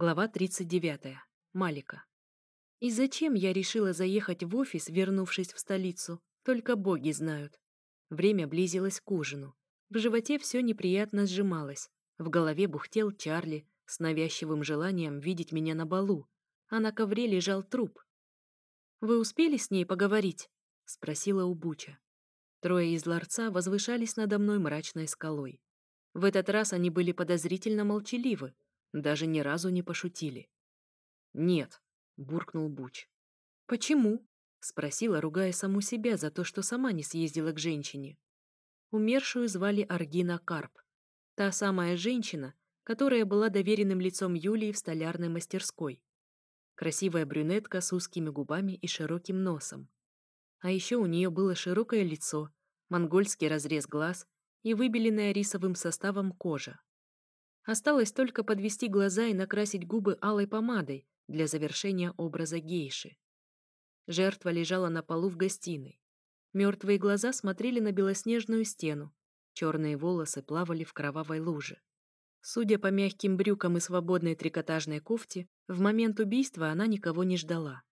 Глава 39. Малика. И зачем я решила заехать в офис, вернувшись в столицу, только боги знают. Время близилось к ужину. В животе все неприятно сжималось. В голове бухтел Чарли с навязчивым желанием видеть меня на балу, а на ковре лежал труп. «Вы успели с ней поговорить?» — спросила у Буча. Трое из ларца возвышались надо мной мрачной скалой. В этот раз они были подозрительно молчаливы, даже ни разу не пошутили. «Нет», — буркнул Буч. «Почему?» — спросила, ругая саму себя за то, что сама не съездила к женщине. Умершую звали Аргина Карп. Та самая женщина, которая была доверенным лицом Юлии в столярной мастерской. Красивая брюнетка с узкими губами и широким носом. А еще у нее было широкое лицо, монгольский разрез глаз и выбеленная рисовым составом кожа. Осталось только подвести глаза и накрасить губы алой помадой для завершения образа гейши. Жертва лежала на полу в гостиной. Мертвые глаза смотрели на белоснежную стену, черные волосы плавали в кровавой луже. Судя по мягким брюкам и свободной трикотажной кофте, в момент убийства она никого не ждала.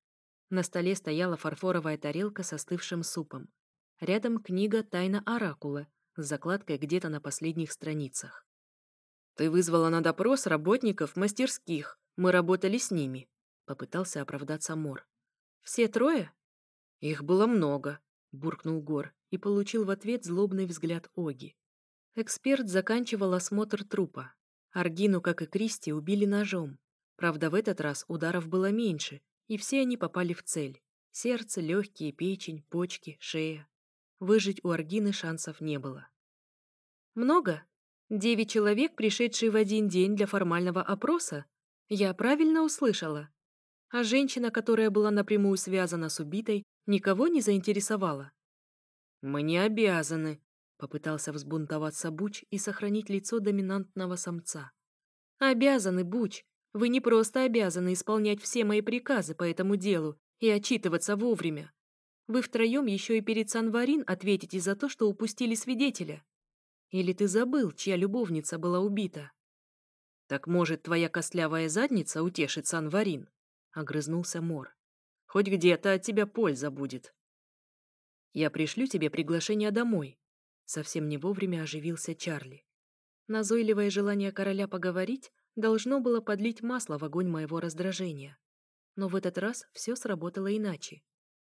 На столе стояла фарфоровая тарелка с остывшим супом. Рядом книга «Тайна Оракула» с закладкой где-то на последних страницах. «Ты вызвала на допрос работников мастерских. Мы работали с ними», — попытался оправдаться Мор. «Все трое?» «Их было много», — буркнул Гор и получил в ответ злобный взгляд Оги. Эксперт заканчивал осмотр трупа. Аргину, как и Кристи, убили ножом. Правда, в этот раз ударов было меньше, и все они попали в цель. Сердце, легкие, печень, почки, шея. Выжить у Аргины шансов не было. «Много?» Девять человек, пришедшие в один день для формального опроса? Я правильно услышала? А женщина, которая была напрямую связана с убитой, никого не заинтересовала? «Мы не обязаны», — попытался взбунтоваться Буч и сохранить лицо доминантного самца. «Обязаны, Буч. Вы не просто обязаны исполнять все мои приказы по этому делу и отчитываться вовремя. Вы втроем еще и перед Санварин ответите за то, что упустили свидетеля. Или ты забыл, чья любовница была убита? Так может, твоя костлявая задница утешит Санварин? Огрызнулся Мор. Хоть где-то от тебя польза будет. Я пришлю тебе приглашение домой. Совсем не вовремя оживился Чарли. Назойливое желание короля поговорить должно было подлить масло в огонь моего раздражения. Но в этот раз все сработало иначе.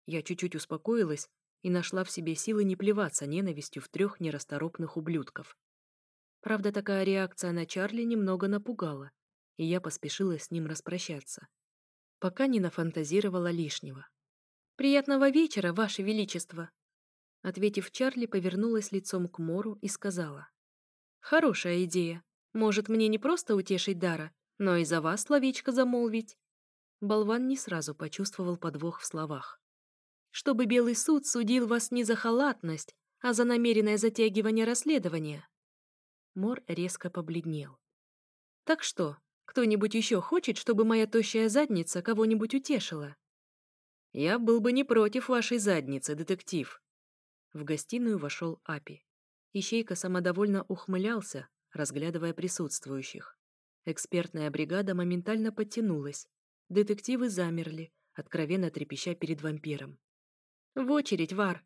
Я чуть-чуть успокоилась и нашла в себе силы не плеваться ненавистью в трех нерасторопных ублюдков. Правда, такая реакция на Чарли немного напугала, и я поспешила с ним распрощаться. Пока не нафантазировала лишнего. «Приятного вечера, Ваше Величество!» Ответив Чарли, повернулась лицом к Мору и сказала. «Хорошая идея. Может, мне не просто утешить Дара, но и за вас словечко замолвить?» Болван не сразу почувствовал подвох в словах чтобы Белый суд судил вас не за халатность, а за намеренное затягивание расследования. Мор резко побледнел. Так что, кто-нибудь еще хочет, чтобы моя тощая задница кого-нибудь утешила? Я был бы не против вашей задницы, детектив. В гостиную вошел Апи. Ищейка самодовольно ухмылялся, разглядывая присутствующих. Экспертная бригада моментально подтянулась. Детективы замерли, откровенно трепеща перед вампиром. «В очередь, Вар!»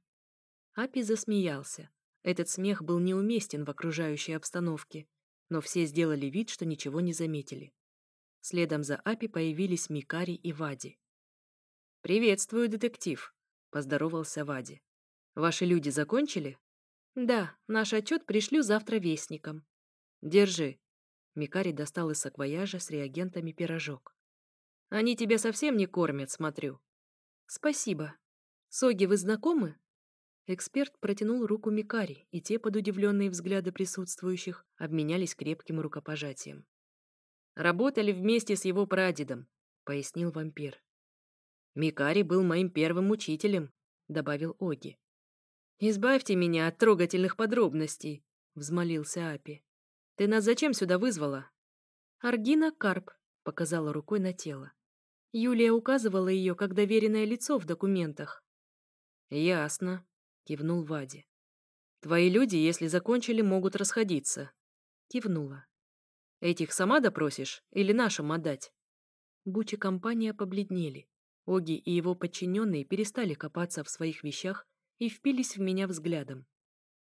Апи засмеялся. Этот смех был неуместен в окружающей обстановке, но все сделали вид, что ничего не заметили. Следом за Апи появились Микари и Вади. «Приветствую, детектив», — поздоровался Вади. «Ваши люди закончили?» «Да, наш отчет пришлю завтра вестникам». «Держи». Микари достал из саквояжа с реагентами пирожок. «Они тебя совсем не кормят, смотрю». «Спасибо», «Соги, вы знакомы?» Эксперт протянул руку Микари, и те, под удивленные взгляды присутствующих, обменялись крепким рукопожатием. «Работали вместе с его прадедом», — пояснил вампир. «Микари был моим первым учителем», — добавил Оги. «Избавьте меня от трогательных подробностей», — взмолился Апи. «Ты нас зачем сюда вызвала?» «Аргина Карп», — показала рукой на тело. Юлия указывала ее как доверенное лицо в документах. «Ясно», — кивнул Вади. «Твои люди, если закончили, могут расходиться». Кивнула. «Этих сама допросишь или нашим отдать?» Буч и компания побледнели. Оги и его подчиненные перестали копаться в своих вещах и впились в меня взглядом.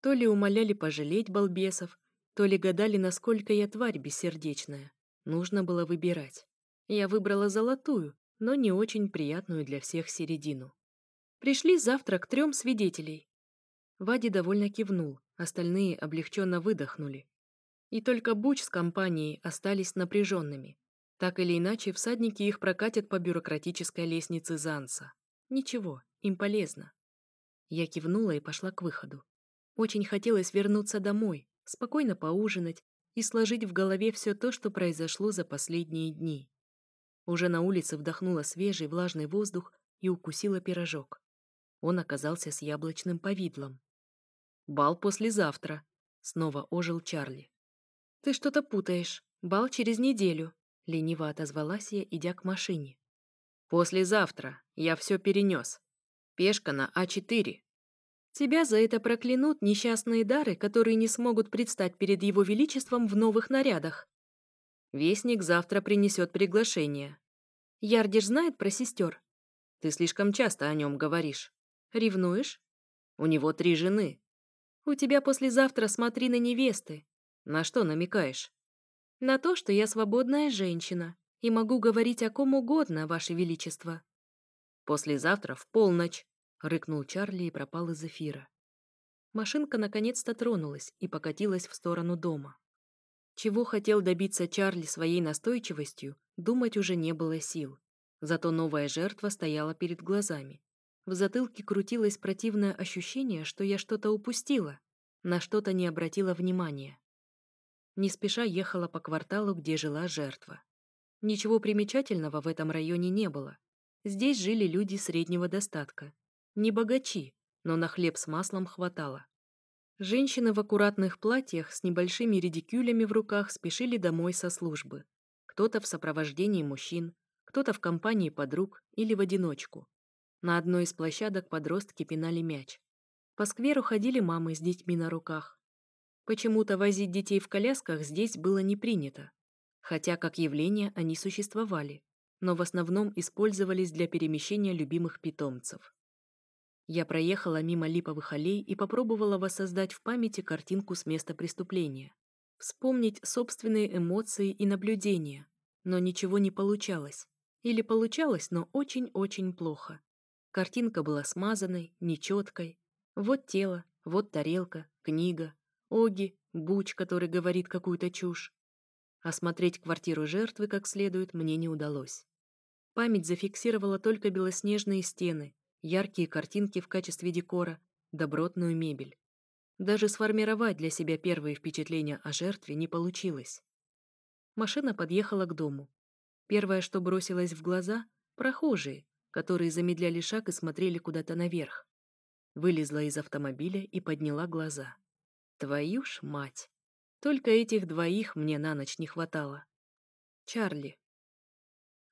То ли умоляли пожалеть балбесов, то ли гадали, насколько я тварь бессердечная. Нужно было выбирать. Я выбрала золотую, но не очень приятную для всех середину. Пришли завтра к трем свидетелей. Вади довольно кивнул, остальные облегченно выдохнули. И только Буч с компанией остались напряженными. Так или иначе, всадники их прокатят по бюрократической лестнице Занса. Ничего, им полезно. Я кивнула и пошла к выходу. Очень хотелось вернуться домой, спокойно поужинать и сложить в голове все то, что произошло за последние дни. Уже на улице вдохнула свежий влажный воздух и укусила пирожок. Он оказался с яблочным повидлом. «Бал послезавтра», — снова ожил Чарли. «Ты что-то путаешь. Бал через неделю», Лениво отозвалась я, идя к машине. «Послезавтра. Я все перенес. Пешка на А4». «Тебя за это проклянут несчастные дары, которые не смогут предстать перед его величеством в новых нарядах». «Вестник завтра принесет приглашение». «Ярдиш знает про сестер?» «Ты слишком часто о нем говоришь». «Ревнуешь?» «У него три жены». «У тебя послезавтра смотри на невесты». «На что намекаешь?» На то, что я свободная женщина и могу говорить о ком угодно, Ваше Величество. Послезавтра в полночь, рыкнул Чарли и пропал из эфира. Машинка наконец-то тронулась и покатилась в сторону дома. Чего хотел добиться Чарли своей настойчивостью, думать уже не было сил. Зато новая жертва стояла перед глазами. В затылке крутилось противное ощущение, что я что-то упустила, на что-то не обратила внимания не спеша ехала по кварталу, где жила жертва. Ничего примечательного в этом районе не было. Здесь жили люди среднего достатка. Не богачи, но на хлеб с маслом хватало. Женщины в аккуратных платьях с небольшими редикюлями в руках спешили домой со службы. Кто-то в сопровождении мужчин, кто-то в компании подруг или в одиночку. На одной из площадок подростки пинали мяч. По скверу ходили мамы с детьми на руках. Почему-то возить детей в колясках здесь было не принято, хотя как явление они существовали, но в основном использовались для перемещения любимых питомцев. Я проехала мимо липовых аллей и попробовала воссоздать в памяти картинку с места преступления. Вспомнить собственные эмоции и наблюдения, но ничего не получалось. Или получалось, но очень-очень плохо. Картинка была смазанной, нечеткой. Вот тело, вот тарелка, книга, Оги, Буч, который говорит какую-то чушь. Осмотреть квартиру жертвы как следует мне не удалось. Память зафиксировала только белоснежные стены, яркие картинки в качестве декора, добротную мебель. Даже сформировать для себя первые впечатления о жертве не получилось. Машина подъехала к дому. Первое, что бросилось в глаза — прохожие, которые замедляли шаг и смотрели куда-то наверх. Вылезла из автомобиля и подняла глаза. Твою ж мать. Только этих двоих мне на ночь не хватало. Чарли.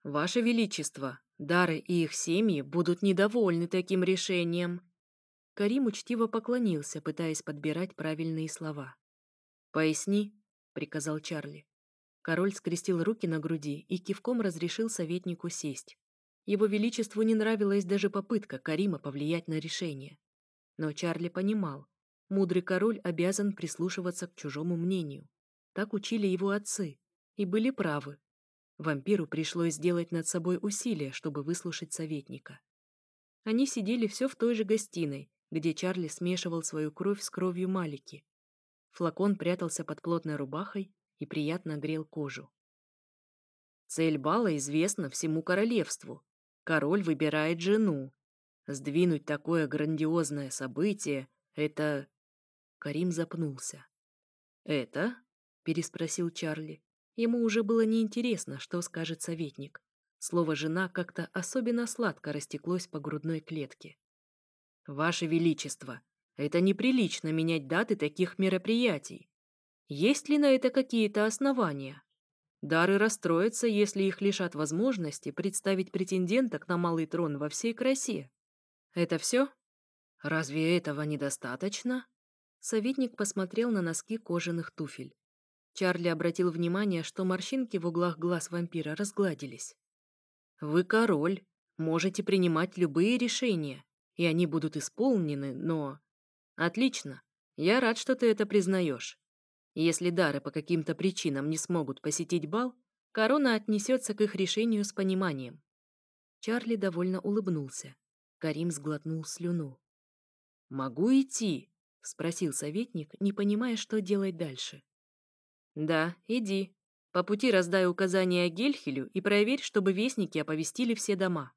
Ваше Величество, Дары и их семьи будут недовольны таким решением. Карим учтиво поклонился, пытаясь подбирать правильные слова. «Поясни», — приказал Чарли. Король скрестил руки на груди и кивком разрешил советнику сесть. Его Величеству не нравилась даже попытка Карима повлиять на решение. Но Чарли понимал, Мудрый король обязан прислушиваться к чужому мнению. Так учили его отцы. И были правы. Вампиру пришлось сделать над собой усилие, чтобы выслушать советника. Они сидели все в той же гостиной, где Чарли смешивал свою кровь с кровью Малики. Флакон прятался под плотной рубахой и приятно грел кожу. Цель бала известна всему королевству. Король выбирает жену. Сдвинуть такое грандиозное событие — это Карим запнулся. «Это?» — переспросил Чарли. Ему уже было неинтересно, что скажет советник. Слово «жена» как-то особенно сладко растеклось по грудной клетке. «Ваше Величество, это неприлично менять даты таких мероприятий. Есть ли на это какие-то основания? Дары расстроятся, если их лишат возможности представить претенденток на малый трон во всей красе. Это все? Разве этого недостаточно?» Советник посмотрел на носки кожаных туфель. Чарли обратил внимание, что морщинки в углах глаз вампира разгладились. Вы король, можете принимать любые решения, и они будут исполнены, но... Отлично. Я рад, что ты это признаешь. Если дары по каким-то причинам не смогут посетить бал, корона отнесется к их решению с пониманием. Чарли довольно улыбнулся. Карим сглотнул слюну. «Могу идти?» — спросил советник, не понимая, что делать дальше. «Да, иди. По пути раздай указания Гельхелю и проверь, чтобы вестники оповестили все дома».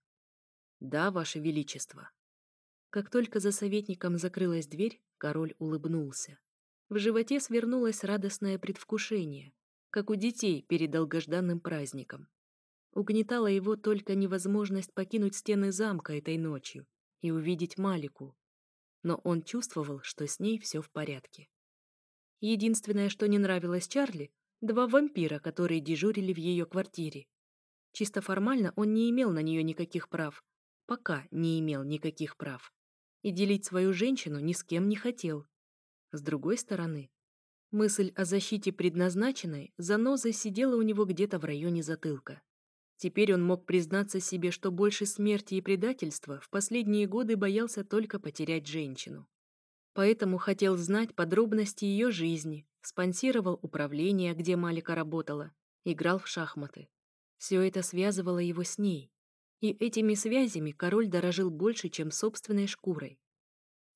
«Да, Ваше Величество». Как только за советником закрылась дверь, король улыбнулся. В животе свернулось радостное предвкушение, как у детей перед долгожданным праздником. Угнетала его только невозможность покинуть стены замка этой ночью и увидеть Малику. Но он чувствовал, что с ней все в порядке. Единственное, что не нравилось Чарли, два вампира, которые дежурили в ее квартире. Чисто формально он не имел на нее никаких прав, пока не имел никаких прав и делить свою женщину ни с кем не хотел. С другой стороны, мысль о защите предназначенной занозой сидела у него где-то в районе затылка. Теперь он мог признаться себе, что больше смерти и предательства в последние годы боялся только потерять женщину. Поэтому хотел знать подробности ее жизни, спонсировал управление, где Малика работала, играл в шахматы. Все это связывало его с ней, и этими связями король дорожил больше, чем собственной шкурой.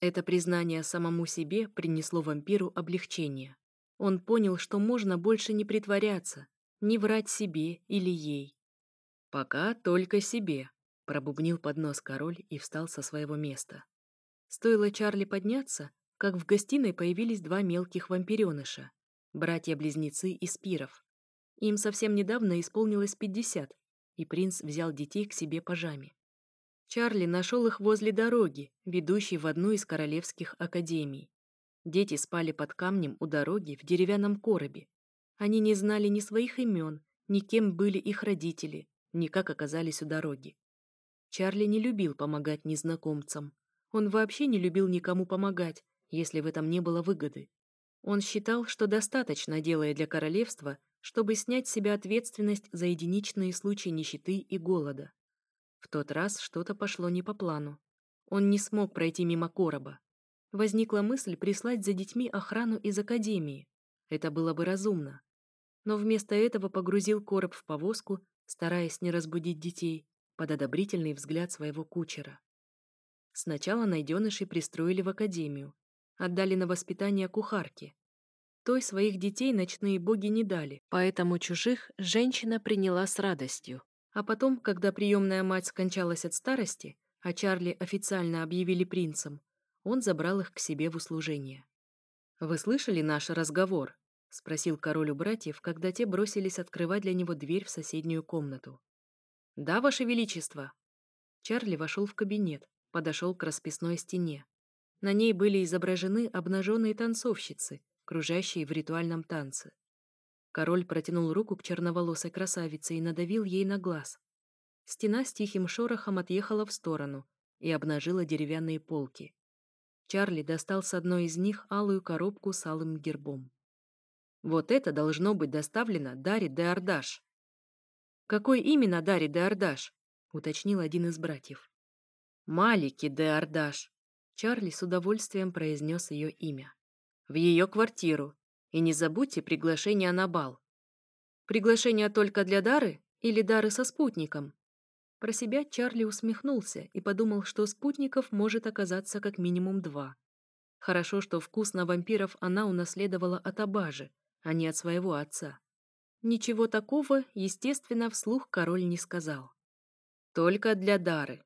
Это признание самому себе принесло вампиру облегчение. Он понял, что можно больше не притворяться, не врать себе или ей. «Пока только себе», — пробубнил под нос король и встал со своего места. Стоило Чарли подняться, как в гостиной появились два мелких вампиреныша, братья-близнецы из пиров. Им совсем недавно исполнилось пятьдесят, и принц взял детей к себе пожами. Чарли нашел их возле дороги, ведущей в одну из королевских академий. Дети спали под камнем у дороги в деревянном коробе. Они не знали ни своих имен, ни кем были их родители, ни как оказались у дороги. Чарли не любил помогать незнакомцам. Он вообще не любил никому помогать, если в этом не было выгоды. Он считал, что достаточно делая для королевства, чтобы снять с себя ответственность за единичные случаи нищеты и голода. В тот раз что-то пошло не по плану. Он не смог пройти мимо короба. Возникла мысль прислать за детьми охрану из академии. Это было бы разумно. Но вместо этого погрузил короб в повозку, стараясь не разбудить детей, под одобрительный взгляд своего кучера. Сначала найденышей пристроили в академию, отдали на воспитание кухарке, той своих детей ночные боги не дали, поэтому чужих женщина приняла с радостью. А потом, когда приемная мать скончалась от старости, а Чарли официально объявили принцем, он забрал их к себе в услужение. «Вы слышали наш разговор?» — спросил король у братьев, когда те бросились открывать для него дверь в соседнюю комнату. «Да, ваше величество!» Чарли вошел в кабинет, подошел к расписной стене. На ней были изображены обнаженные танцовщицы, кружащие в ритуальном танце. Король протянул руку к черноволосой красавице и надавил ей на глаз. Стена с тихим шорохом отъехала в сторону и обнажила деревянные полки. Чарли достал с одной из них алую коробку с алым гербом. «Вот это должно быть доставлено Дари де Ардаш». «Какой именно Дари де Ардаш?» — уточнил один из братьев. «Малики де Ардаш». Чарли с удовольствием произнес ее имя в ее квартиру. И не забудьте приглашение на бал. Приглашение только для Дары или Дары со спутником? Про себя Чарли усмехнулся и подумал, что спутников может оказаться как минимум два. Хорошо, что вкус на вампиров она унаследовала от Абажи, а не от своего отца. Ничего такого, естественно, вслух король не сказал. Только для Дары.